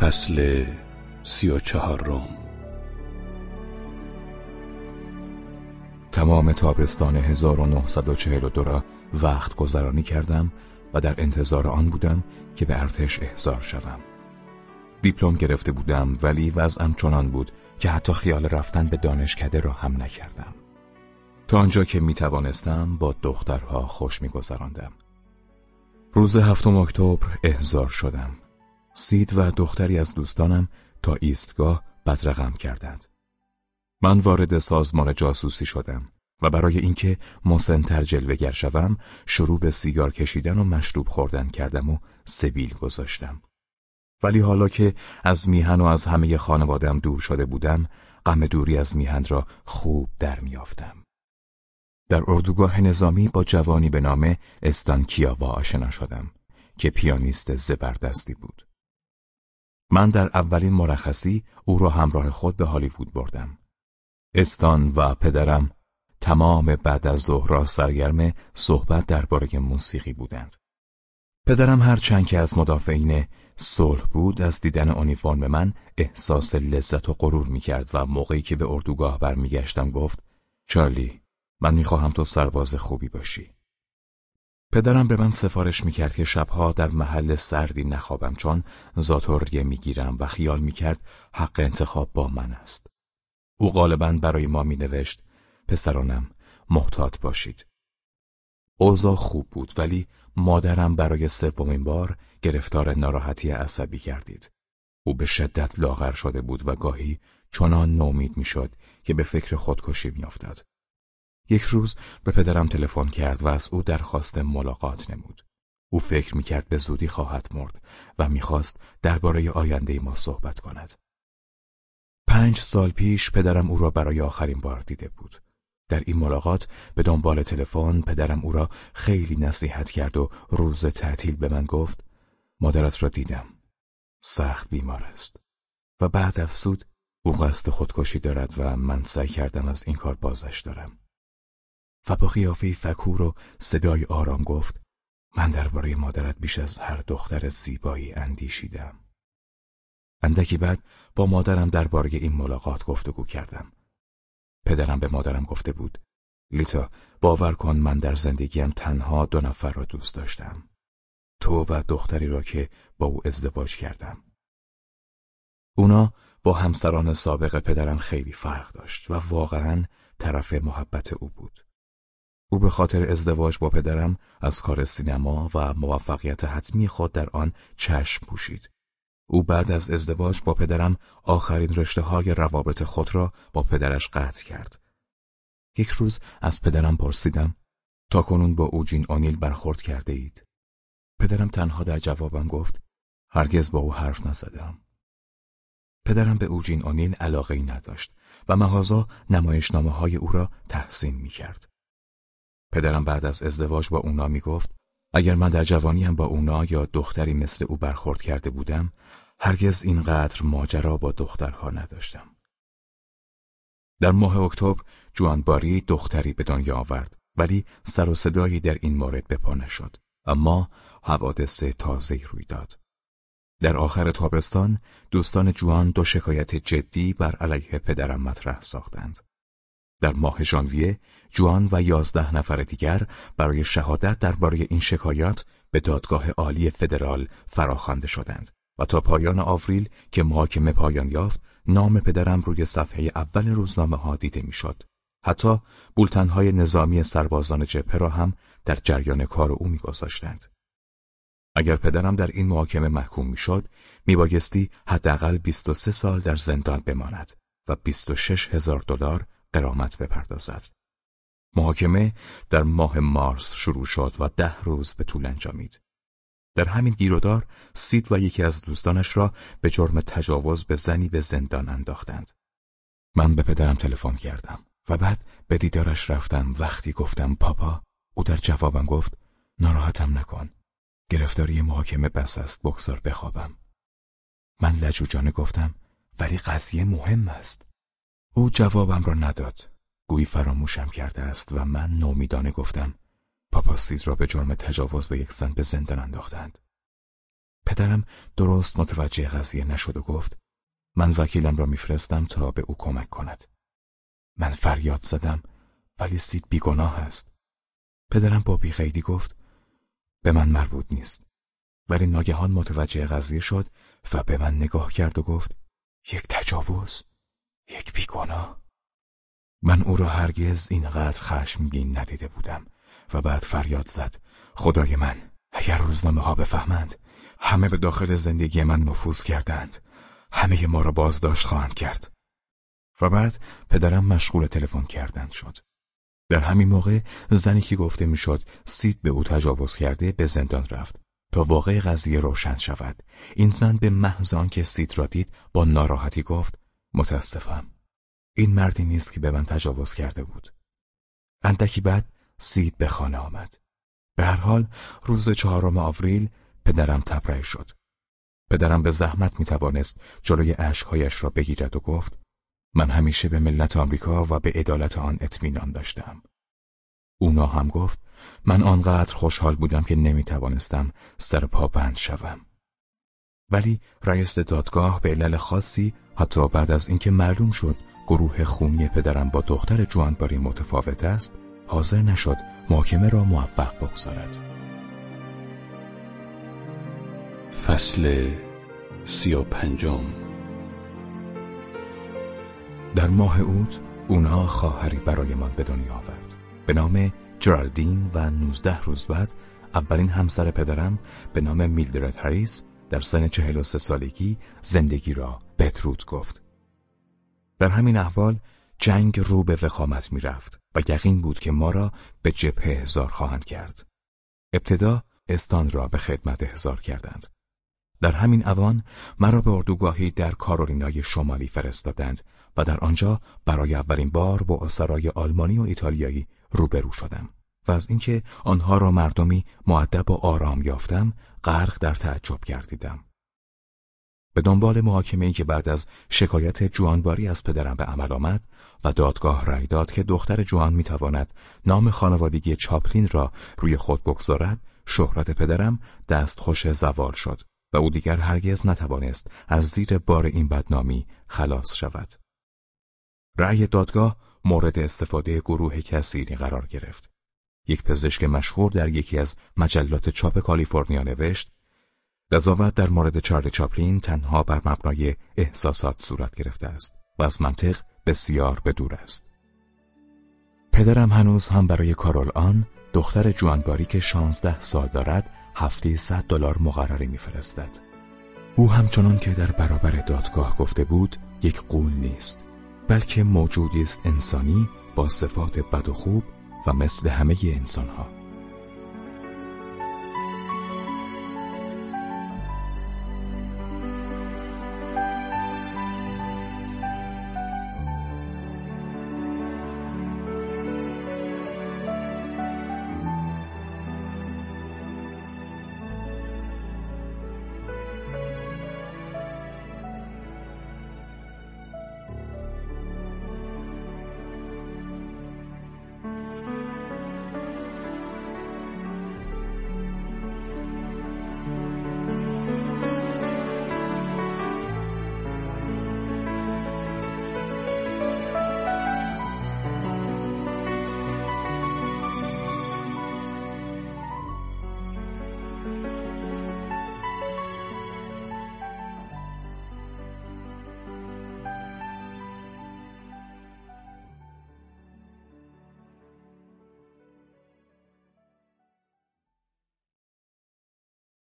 فصل سی و چهار روم. تمام تابستان 1942 را وقت گذرانی کردم و در انتظار آن بودم که به ارتش احضار شوم. دیپلم گرفته بودم ولی وضعم چنان بود که حتی خیال رفتن به دانشکده را هم نکردم. تا آنجا که می توانستم با دخترها خوش می گذراندم. روز هفتم اکتبر احضار شدم. سید و دختری از دوستانم تا ایستگاه بدرقم کردند. من وارد سازمان جاسوسی شدم و برای اینکه مسنتر جلوگر شوم شروع به سیگار کشیدن و مشروب خوردن کردم و سبیل گذاشتم. ولی حالا که از میهن و از همه خانوادم دور شده بودم غم دوری از میهن را خوب در میافتم. در اردوگاه نظامی با جوانی به نام استان کیاوا آشنا شدم که پیانیست زبردستی بود. من در اولین مرخصی او را همراه خود به هالیوود بردم. استان و پدرم تمام بعد از ظهر را سرگرم صحبت درباره موسیقی بودند. پدرم هرچند که از مدافعین صلح بود از دیدن اونیفرم من احساس لذت و غرور می‌کرد و موقعی که به اردوگاه برمیگشتم گفت چارلی من می‌خواهم تو سرباز خوبی باشی. پدرم به من سفارش می‌کرد که شبها در محل سردی نخوابم چون زاتوریه می‌گیرم و خیال می‌کرد حق انتخاب با من است. او غالبا برای ما مینوشت پسرانم محتاط باشید. اوضاع خوب بود ولی مادرم برای سومین بار گرفتار ناراحتی عصبی گردید. او به شدت لاغر شده بود و گاهی چنان نومید می‌شد که به فکر خودکشی میافتاد. یک روز به پدرم تلفن کرد و از او درخواست ملاقات نمود. او فکر می‌کرد به زودی خواهد مرد و می‌خواست درباره آینده ما صحبت کند. پنج سال پیش پدرم او را برای آخرین بار دیده بود. در این ملاقات به دنبال تلفن پدرم او را خیلی نصیحت کرد و روز تعطیل به من گفت مادرت را دیدم. سخت بیمار است. و بعد افسود او قصد خودکشی دارد و من سعی کردم از این کار بازش دارم. و با قیافه فکور و صدای آرام گفت من درباره مادرت بیش از هر دختر زیبایی اندیشیدم. اندکی بعد با مادرم درباره این ملاقات گفتگو کردم. پدرم به مادرم گفته بود لیتا باور کن من در زندگیم تنها دو نفر را دوست داشتم. تو و دختری را که با او ازدواج کردم. اونا با همسران سابق پدرم خیلی فرق داشت و واقعا طرف محبت او بود. او به خاطر ازدواج با پدرم از کار سینما و موفقیت حتمی خود در آن چشم پوشید. او بعد از ازدواج با پدرم آخرین رشته های روابط خود را با پدرش قطع کرد. یک روز از پدرم پرسیدم تا کنون با اوجین آنیل برخورد کرده اید. پدرم تنها در جوابم گفت هرگز با او حرف نزدم. پدرم به اوجین آنیل علاقه ای نداشت و مغازا نمایشنامه های او را تحسین می کرد. پدرم بعد از ازدواج با اونا می گفت اگر من در جوانیم با اونا یا دختری مثل او برخورد کرده بودم هرگز اینقدر ماجرا با دخترها نداشتم. در ماه اکتبر جوان باری دختری به دنیا آورد ولی سر و صدایی در این مورد به پا نشد اما حوادث تازه روی داد. در آخر تابستان دوستان جوان دو شکایت جدی بر علیه پدرم مطرح ساختند. در ماه ژانویه جوان و یازده نفر دیگر برای شهادت درباره این شکایات به دادگاه عالی فدرال فراخوانده شدند و تا پایان آوریل که محاکمه پایان یافت نام پدرم روی صفحه اول روزنامه ها دیده می‌شد. حتی بولتنهای نظامی سربازان جبهه را هم در جریان کار او میگذاشتند. اگر پدرم در این محاکمه محکوم می‌شد، میبایستی حداقل 23 سال در زندان بماند و 26 هزار دلار قرامت بپردازد. محاکمه در ماه مارس شروع شد و ده روز به طول انجامید. در همین گیرودار سید و یکی از دوستانش را به جرم تجاوز به زنی به زندان انداختند. من به پدرم تلفن کردم و بعد به دیدارش رفتم وقتی گفتم پاپا او در جوابم گفت ناراحتم نکن گرفتاری محاکمه بس است بگذار بخوابم من لجوجانه گفتم ولی قضیه مهم است او جوابم را نداد. گویی فراموشم کرده است و من نومیدانه گفتم پاپاستید را به جرم تجاوز به یک زن به زندان انداختند. پدرم درست متوجه قضیه نشد و گفت من وکیلم را میفرستم تا به او کمک کند. من فریاد زدم ولی سید بیگناه است. پدرم با بیخیدی گفت به من مربوط نیست. ولی ناگهان متوجه قضیه شد و به من نگاه کرد و گفت یک تجاوز یک بیگناه من او را هرگز اینقدر خشمگین ندیده بودم و بعد فریاد زد. خدای من اگر روزنامه ها بفهمند همه به داخل زندگی من نفوذ کردند. همه ما را بازداشت خواهند کرد. و بعد پدرم مشغول تلفن کردند شد. در همین موقع زنی که گفته می‌شد سید به او تجاوز کرده به زندان رفت تا واقع قضیه روشن شود. این زن به محض آنکه سید را دید با ناراحتی گفت متاسفم این مردی نیست که به من تجاوز کرده بود اندکی بعد سید به خانه آمد به هر حال روز چهارم آوریل پدرم تبرئه شد پدرم به زحمت می توانست جلوی اشکهایش را بگیرد و گفت من همیشه به ملت آمریکا و به عدالت آن اطمینان داشتم. اونا هم گفت من آنقدر خوشحال بودم که نمی توانستم سر پا بند شوم. ولی رئیس دادگاه به علل خاصی حتی بعد از اینکه معلوم شد گروه خونی پدرم با دختر جوانباری متفاوت است حاضر نشد محاکمه را موفق بگذارد. فصل سی و پنجم در ماه اوت اونها خواهری برایمان به دنیا آورد به نام جرالدین و 19 روز بعد اولین همسر پدرم به نام میلدرد هریس در سن 43 سالگی زندگی را بدرود گفت. در همین احوال جنگ رو به وخامت می رفت و یقین بود که ما را به جبهه هزار خواهند کرد. ابتدا استان را به خدمت هزار کردند. در همین اوان مرا به اردوگاهی در کارولینای شمالی فرستادند و در آنجا برای اولین بار با اسرای آلمانی و ایتالیایی روبرو شدم. و از اینکه آنها را مردمی معدب و آرام یافتم غرق در تعجب گردیدم به دنبال محاکمه‌ای که بعد از شکایت جوانباری از پدرم به عمل آمد و دادگاه رأی داد که دختر جوان می‌تواند نام خانوادگی چاپلین را روی خود بگذارد شهرت پدرم دست خوش زوال شد و او دیگر هرگز نتوانست از زیر بار این بدنامی خلاص شود. رأی دادگاه مورد استفاده گروه کسیری قرار گرفت. یک پزشک مشهور در یکی از مجلات چاپ کالیفرنیا نوشت قضاوت در مورد چارلی چاپلین تنها بر مبنای احساسات صورت گرفته است و از منطق بسیار بدور است. پدرم هنوز هم برای کارول آن دختر جوانباری که شانزده سال دارد هفته صد دلار مقرری میفرستد. او همچنان که در برابر دادگاه گفته بود یک قول نیست بلکه موجودی است انسانی با صفات بد و خوب و مثل همه انسانها.